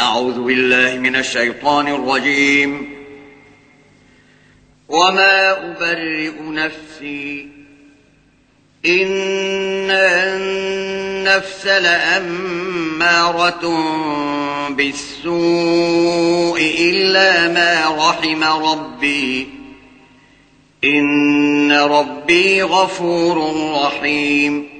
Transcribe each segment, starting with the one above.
أعوذ بالله من الشيطان الرجيم. وما أبرئ نفسي إن النفس لأمارة بالسوء إلا ما رحم ربي. إن ربي غفور رحيم.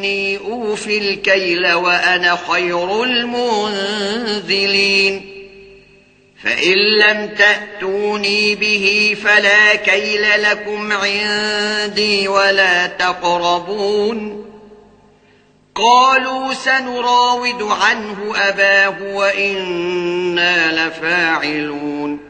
إني أوفي الكيل وأنا خير المنذلين. فإن لم تأتوني به فلا كيل لكم عندي ولا تقربون. قالوا سنراود عنه أباه وإنا لفاعلون.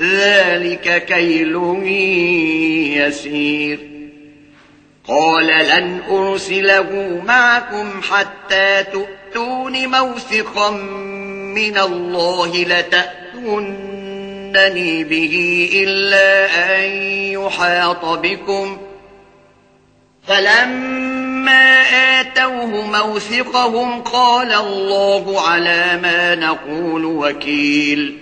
ذلك كيل يسير. قال لن أرسله معكم حتى تؤتون موثقا من الله لتأتونني به إلا أن يحاط بكم. فلما آتوه موثقهم قال الله على ما نقول وكيل.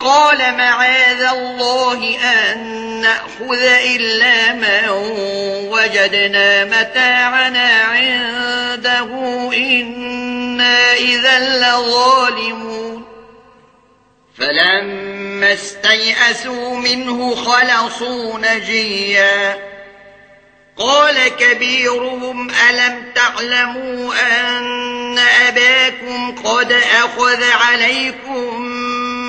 قال معاذ الله أن نأخذ إلا من وجدنا متاعنا عنده إنا إذا لظالمون. فلما استيأسوا منه خلصوا نجيا. قال كبيرهم ألم تعلموا أن أباكم قد أخذ عليكم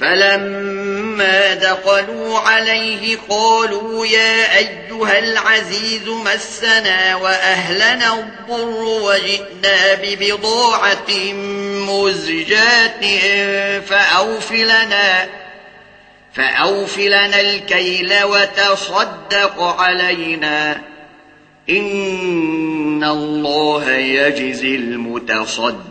فلما دخلوا عليه قالوا يا أيها العزيز مسنا وأهلنا الضر وجئنا ببضاعة مزجات فأوفلنا فأوفلنا الكيل وتصدق علينا إن الله يجزي المتصدقين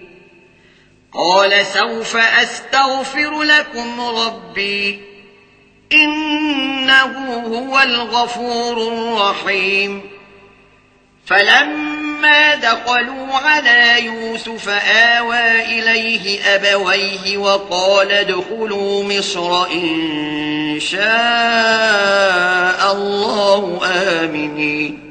قال سوف أستغفر لكم ربي إنه هو الغفور الرحيم. فلما دخلوا على يوسف آوى إليه أبويه وقال ادخلوا مصر إن شاء الله آمنين.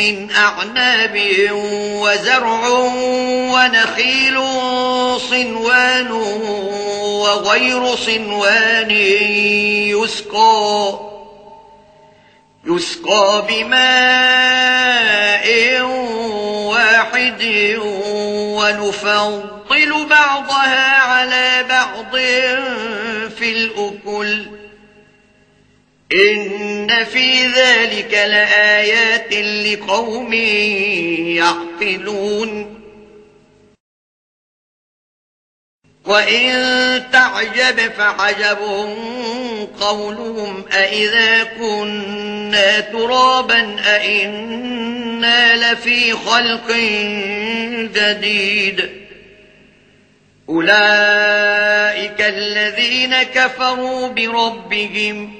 من أعناب وزرع ونخيل صنوان وغير صنوان يسقى يسقى بماء واحد ونفضل بعضها على بعض في الأكل إن إن في ذلك لآيات لقوم يعقلون وإن تعجب فعجب قولهم أإذا كنا ترابا أإنا لفي خلق جديد أولئك الذين كفروا بربهم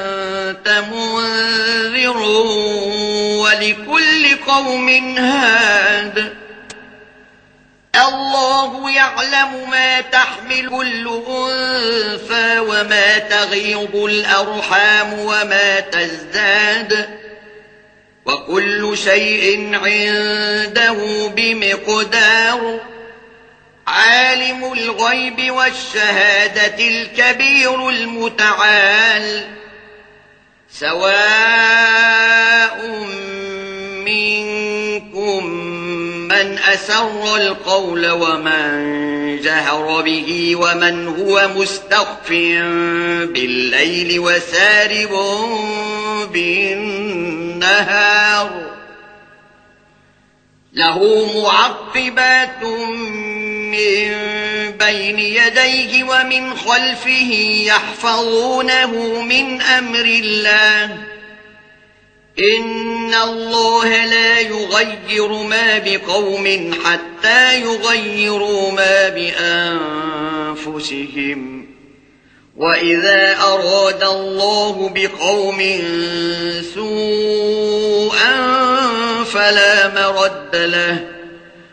وأنت منذر ولكل قوم هاد. الله يعلم ما تحمل كل أنفى وما تغيض الأرحام وما تزداد. وكل شيء عنده بمقدار. عالم الغيب والشهادة الكبير المتعال. سواء منكم من أسر القول ومن جهر به ومن هو مستخف بالليل وسارب بالنهار له معقبات منه من بين يديه ومن خلفه يحفظونه من أمر الله. إن الله لا يغير ما بقوم حتى يغيروا ما بأنفسهم. وَإِذَا أَرَادَ اللَّهُ بِقَوْمٍ سُوءًا فَلَا مَرَدَّ لَهُ.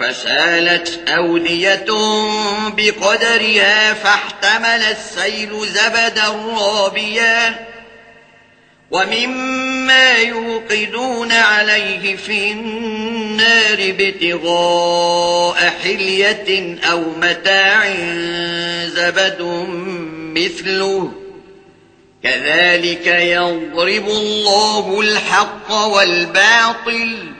فسالت أودية بقدرها فاحتمل السيل زبدا رابيا ومما يوقدون عليه في النار بتغاء حلية أو متاع زبد مثله. كذلك يضرب الله الحق والباطل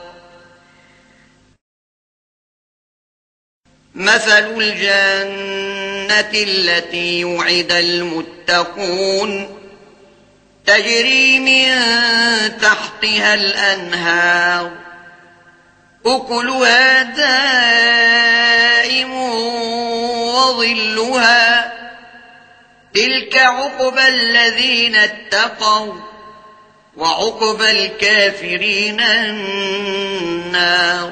مثل الجنة التي وعد المتقون تجري من تحتها الأنهار أكلها دائم وظلها تلك عقب الذين اتقوا وعقب الكافرين النار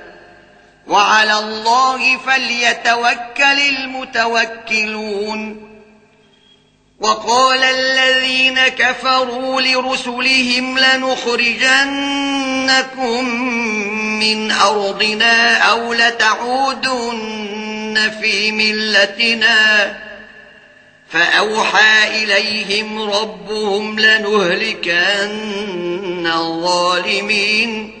وعلى الله فليتوكل المتوكلون. وقال الذين كفروا لرسلهم لنخرجنكم من أرضنا أو لتعودن في ملتنا. فأوحى إليهم ربهم لنهلكن الظالمين.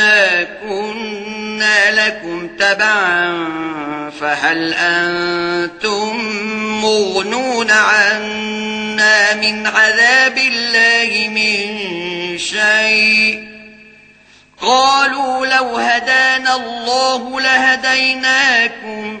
مَا كنا لكم تبعا فهل أنتم مغنون عنا من عذاب الله من شيء قالوا لو هدانا الله لهديناكم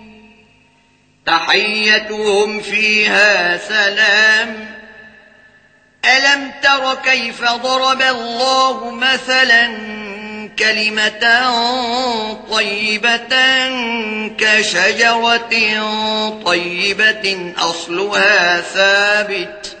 تحيتهم فيها سلام. ألم تر كيف ضرب الله مثلا كلمة طيبة كشجرة طيبة أصلها ثابت.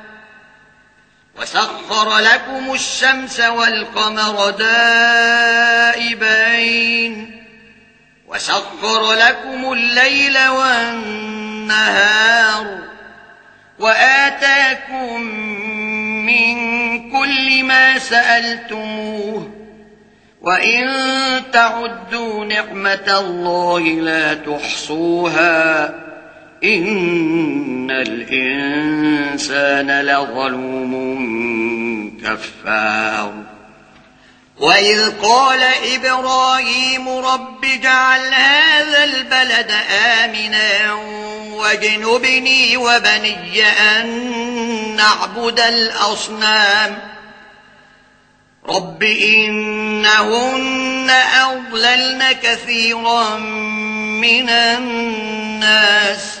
وسخر لكم الشمس والقمر دائبين وسخر لكم الليل والنهار وآتاكم من كل ما سألتموه وَإِن تَعُدُّوا نِعْمَةَ اللَّهِ لَا تُحْصُوهَا ان الانسان لظلوم كفار. وإذ قال إبراهيم رب جعل هذا البلد آمنا واجنبني وبني أن نعبد الأصنام. رب إنهن أضللن كثيرا من الناس.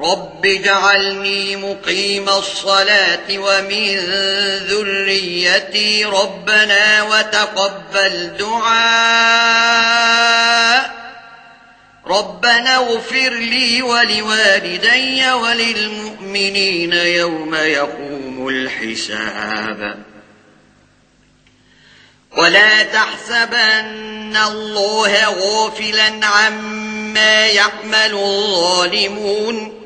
رب جعلني مقيم الصلاة ومن ذريتي ربنا وتقبل دعاء ربنا اغفر لي ولوالدي وللمؤمنين يوم يقوم الحساب ولا تحسبن الله غافلا عما يعمل الظالمون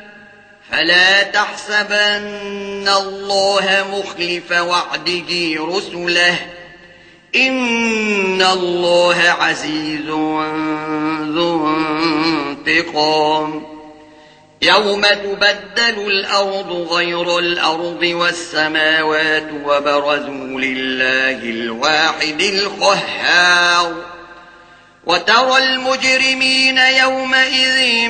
فلا تحسبن الله مخلف وعده رسله ان الله عزيز ذو انتقام يوم تبدل الأرض غير الأرض والسماوات وبرزوا لله الواحد القهار وترى المجرمين يومئذ